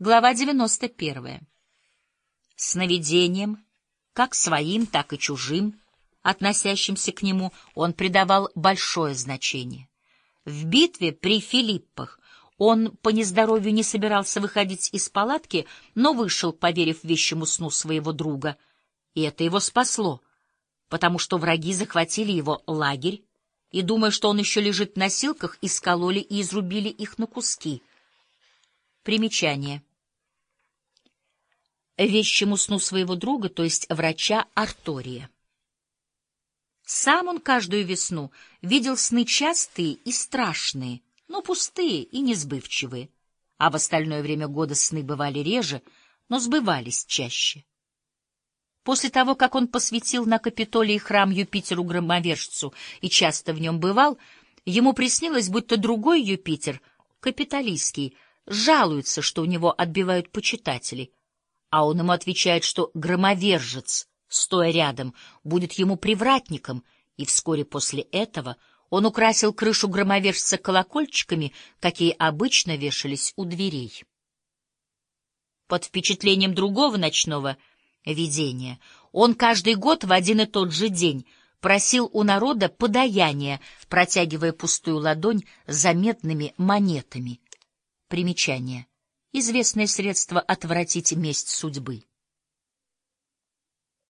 Глава 91. Сновидением, как своим, так и чужим, относящимся к нему, он придавал большое значение. В битве при Филиппах он по нездоровью не собирался выходить из палатки, но вышел, поверив вещему сну своего друга, и это его спасло, потому что враги захватили его лагерь, и, думая, что он еще лежит в носилках, искололи и изрубили их на куски. Примечание вещему сну своего друга, то есть врача Артория. Сам он каждую весну видел сны частые и страшные, но пустые и несбывчивые, а в остальное время года сны бывали реже, но сбывались чаще. После того, как он посвятил на Капитолии храм Юпитеру-громовержцу и часто в нем бывал, ему приснилось, будто другой Юпитер, капиталистский, жалуется, что у него отбивают почитателей — а он ему отвечает, что громовержец, стоя рядом, будет ему привратником, и вскоре после этого он украсил крышу громовержца колокольчиками, какие обычно вешались у дверей. Под впечатлением другого ночного видения он каждый год в один и тот же день просил у народа подаяния, протягивая пустую ладонь заметными монетами. Примечание известное средство отвратить месть судьбы.